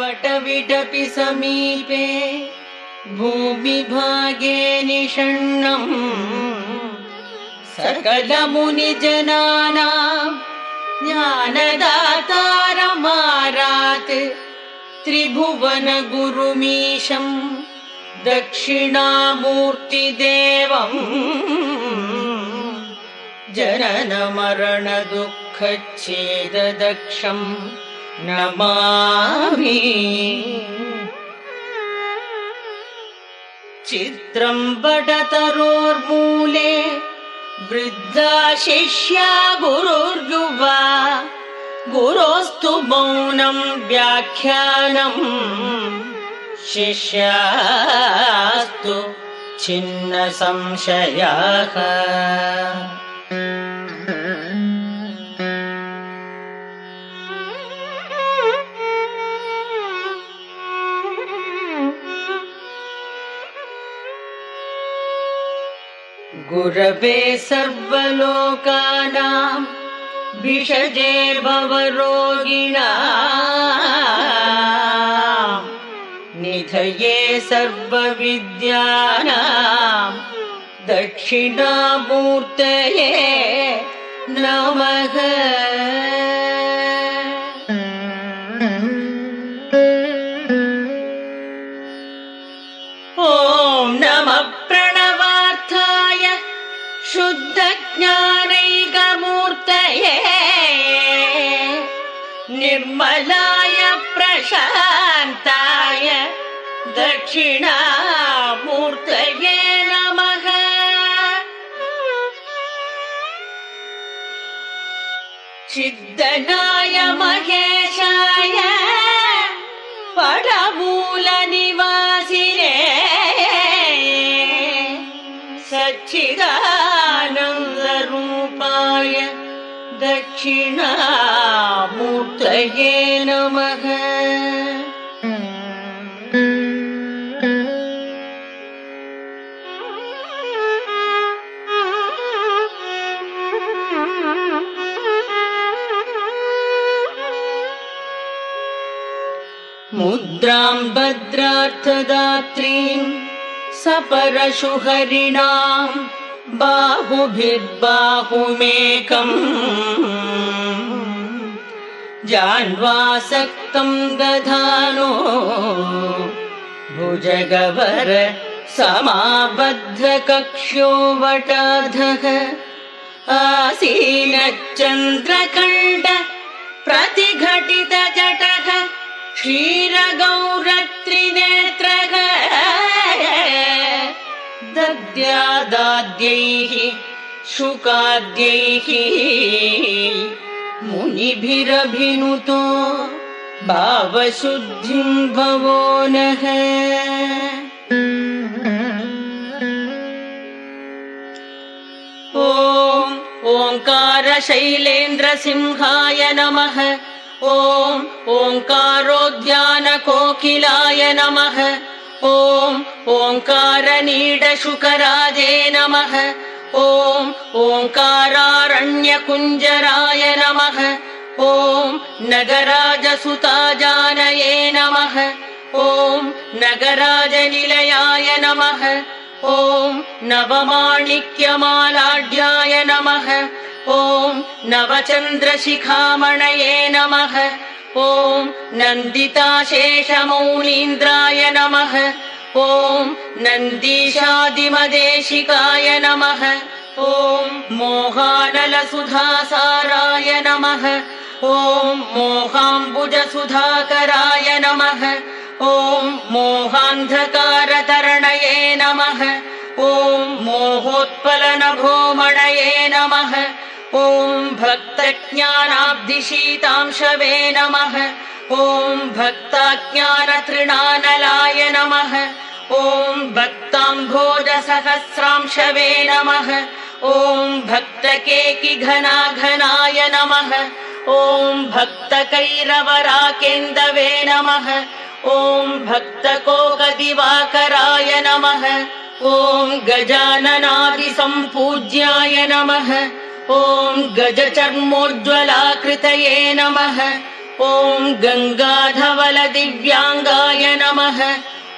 वटविटपि समीपे भूमिभागे निषण्णम्। सकलमुनिजनानाम् ज्ञानदातारमारात् त्रिभुवनगुरुमीशम् दक्षिणामूर्तिदेवम्। जननमरणदुःखच्छेददक्षम् नमामि। चित्रम् बडतरोर्मूले वृद्धा शिष्या गुरुर्युवा। गुरोस्तु मौनम् व्याख्यानम् शिष्यास्तु छिन्न संशयाः गुरवे सर्वलोकानाम् विषजे भवरोगिणा निधये सर्वविद्यानाम् दक्षिणामूर्तये नमः दक्षिणामूर्तये नमः चिद्दनाय महेशाय पडमूलनिवासिने सच्चिदानन्दरूपाय दक्षिणामूर्तये नमः मुद्राम् भद्रार्थदात्रीम् सपरशुहरिणाम् बाहुभिर्बाहुमेकम्। जान्वासक्तम् दधानो भुजगवर समाबद्धकक्ष्यो वटाधः आसीनच्चन्द्रकण्ड प्रतिघटितजटः क्षीरगौरत्रिनेत्रः दद्यादाद्यैः शुकाद्यैः मुनिभिरभिनुतो भावशुद्धिम् भवो नः। ॐ ओङ्कारशैलेन्द्रसिंहाय नमः ॐ ओङ्कारोद्यानकोकिलाय नमः। ॐ ओङ्कारनीडशुकराजे नमः। ॐ ओङ्कारारण्यकुञ्जराय नमः। ॐ नगराजसुताजानये नमः। ॐ नगराजनिलयाय नमः। ॐ नवमाणिक्यमालाढ्याय नमः ॐ नवचन्द्रशिखामणये नमः। ॐ नन्दिताशेषमौनीन्द्राय नमः। ॐ नन्दीशादिमदेशिकाय नमः। ॐ मोहानलसुधासाराय नमः। ॐ मोहाम्बुजसुधाकराय नमः। ॐ मोहान्धकारतरणये नमः। ॐ मोहोत्पलनभोमणये नमः ॐ भक्तज्ञानाब्धिशीतांशवे नमः। ॐ भक्ताज्ञानतृणानलाय नमः। ॐ भक्ताम्भोजसहस्रांशवे नमः। ॐ भक्तकेकिघनाघनाय नमः। ॐ भक्तकैरवराकेन्दवे नमः। ॐ भक्तकोकदिवाकराय नमः। ॐ गजाननादिसम्पूज्याय नमः ॐ गजचर्मोज्ज्वलाकृतये नमः। ॐ गङ्गाधवलदिव्याङ्गाय नमः।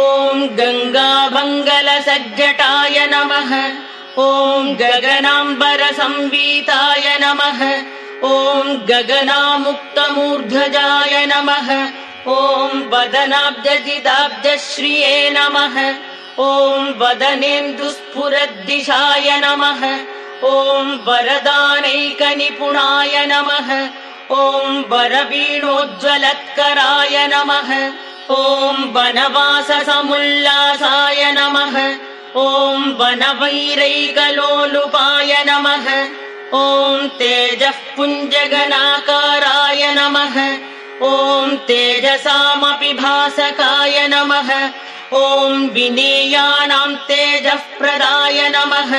ॐ गङ्गामङ्गलसज्जटाय नमः। ॐ गगनाम्बरसंवीताय नमः। ॐ गगनामुक्तमूर्धजाय नमः। ॐ वदनाब्जजिदाब्जश्रिये नमः। ॐ वदनेन्दुस्फुरद्दिशाय नमः ॐ वरदानैकनिपुणाय नमः। ॐ वरवीणोज्ज्वलत्कराय नमः। ॐ वनवाससमुल्लासाय नमः। ॐ वनवैरैकलोलुपाय नमः। ॐ तेजः पुञ्जगनाकाराय नमः। ॐ तेजसामपि भासकाय नमः। ॐ विनेयानां तेजः प्रदाय नमः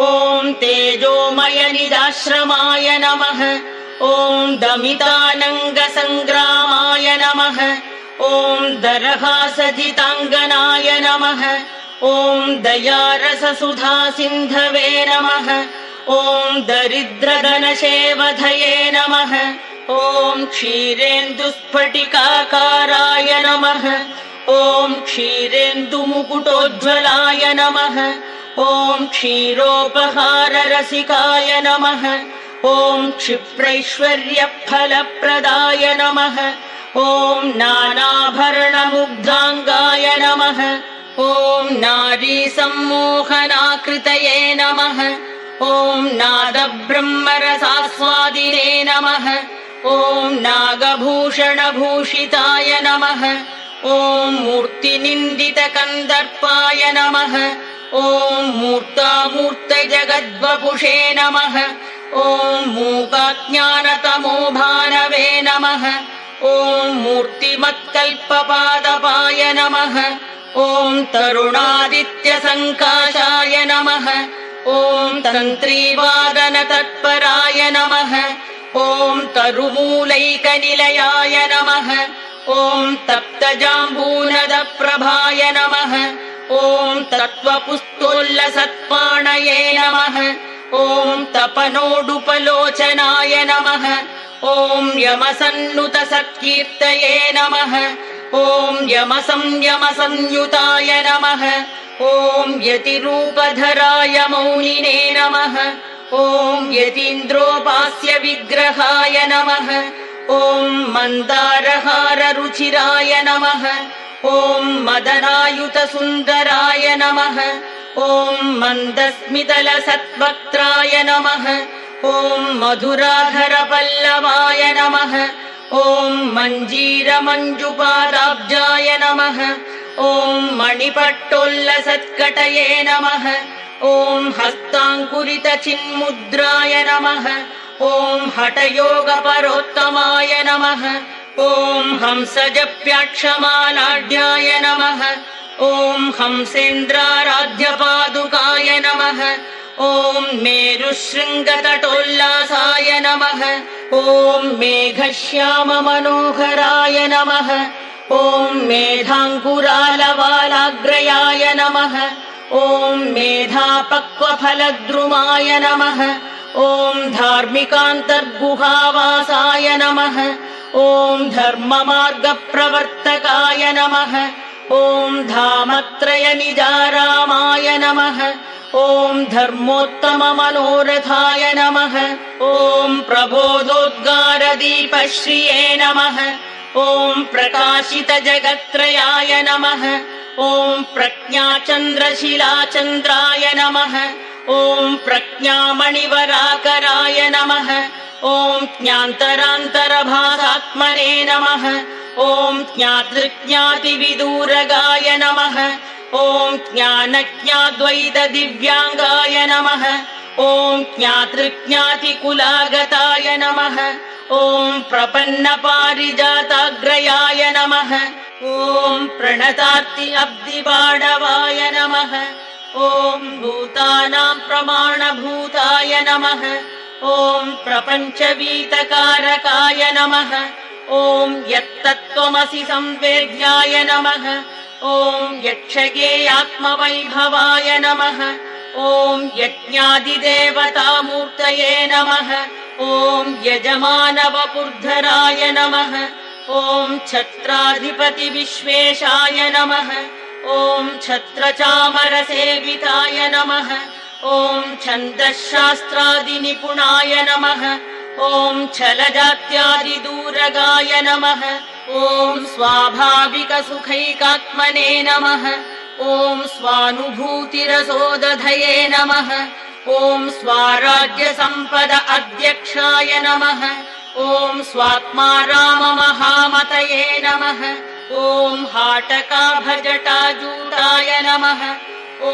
ॐ तेजोमयनिदाश्रमाय नमः। ॐ दमितानङ्गसङ्ग्रामाय नमः। ॐ दरहासजिताङ्गनाय नमः। ॐ दयारससुधासिन्धवे नमः। ॐ दरिद्रधनशेवधये नमः। ॐ क्षीरेन्दुस्फटिकाकाराय नमः। ॐ क्षीरेन्दुमुकुटोज्ज्वलाय नमः ॐ क्षीरोपहाररसिकाय नमः। ॐ क्षिप्रैश्वर्यफलप्रदाय नमः। ॐ नानाभरणमुग्धाङ्गाय नमः। ॐ नारीसम्मोहनाकृतये नमः। ॐ नादब्रह्मरसास्वादिने नमः। ॐ नागभूषणभूषिताय नमः। ॐ मूर्तिनिन्दितकन्दर्पाय नमः ॐ मूर्तामूर्तजगद्वपुषे नमः। ॐ मूकाज्ञानतमो भानवे नमः। ॐ मूर्तिमत्कल्पपादपाय नमः। ॐ तरुणादित्यसङ्काशाय नमः। ॐ तन्त्रीवादनतत्पराय नमः। ॐ तरुमूलैकनिलयाय नमः। ॐ तप्तजाम्बूनदप्रभाय नमः ॐ तत्त्वपुस्तोल्लसत्पाणये नमः। ॐ तपनोडुपलोचनाय नमः। ॐ यमसन्नुतसत्कीर्तये नमः। ॐ यमसंयमसंयुताय नमः। ॐ यतिरूपधराय मौनिने नमः। ॐ यतीन्द्रोपास्य विग्रहाय नमः। ॐ मन्दारहाररुचिराय नमः ॐ मदनायुतसुन्दराय नमः। ॐ मन्दस्मितलसत्वक्त्राय नमः। ॐ मधुराधरपल्लवाय नमः। ॐ मञ्जीरमञ्जुपादाब्जाय नमः। ॐ मणिपट्टोल्लसत्कटये नमः। ॐ हस्ताङ्कुरितचिन्मुद्राय नमः। ॐ हठयोगपरोत्तमाय नमः ॐ हंसजप्याक्षमालाढ्याय नमः। ॐ हंसेन्द्राराध्यपादुकाय नमः। ॐ मेरुशृङ्गतटोल्लासाय नमः। ॐ मेघश्याममनोहराय नमः। ॐ मेधाङ्कुरालवालाग्रयाय नमः। ॐ मेधापक्वफलद्रुमाय नमः। ॐ धार्मिकान्तर्गुहावासाय नमः ॐ धर्ममार्गप्रवर्तकाय नमः। ॐ धामत्रयनिजारामाय नमः। ॐ धर्मोत्तममनोरथाय नमः। ॐ प्रबोधोद्गारदीपश्रिये नमः। ॐ प्रकाशितजगत्त्रयाय नमः। ॐ प्रज्ञाचन्द्रशिलाचन्द्राय नमः। ॐ प्रज्ञामणिवराकराय नमः ॐ ज्ञान्तरान्तरभासात्मने नमः। ॐ ज्ञातृज्ञातिविदूरगाय नमः। ॐ ज्ञानज्ञाद्वैतदिव्याङ्गाय नमः। ॐ ज्ञातृज्ञातिकुलागताय नमः। ॐ प्रपन्नपारिजाताग्रयाय नमः। ॐ प्रणतार्ति अब्दिबाडवाय नमः। ॐ भूतानां प्रमाणभूताय नमः ॐ प्रपञ्चवीतकारकाय नमः। ॐ यत्तत्त्वमसि संवेद्याय नमः। ॐ यक्षगेयात्मवैभवाय नमः। ॐ यज्ञादिदेवतामूर्तये नमः। ॐ यजमानवपुर्धराय नमः। ॐ छत्राधिपतिविश्वेशाय नमः। ॐ छत्रचामरसेविताय नमः ॐ छन्दःशास्त्रादिनिपुणाय नमः। ॐ छलजात्यादिदूरगाय नमः। ॐ स्वाभाविकसुखैकात्मने नमः। ॐ स्वानुभूतिरसोदधये नमः। ॐ स्वाराज्यसम्पद अध्यक्षाय नमः। ॐ स्वात्मा राममहामतये नमः। ॐ हाटकाभजटाजूटाय नमः। ॐ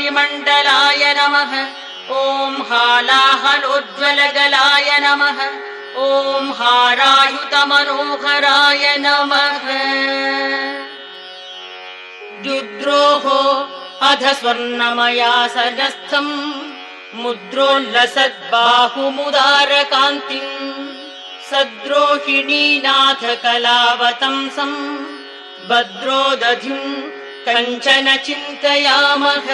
हासोदस्तारिमण्डलाय नमः। ॐ हालाहलोज्ज्वलगलाय नमः। ॐ हारायुतमनोहराय नमः। रुद्रोः अध स्वर्णमया सजस्थम् मुद्रोल्लसद्बाहुमुदारकान्तिम्। सद्रोहिणीनाथ कलावतंसम् भद्रोदधिम् कञ्चन चिन्तयामः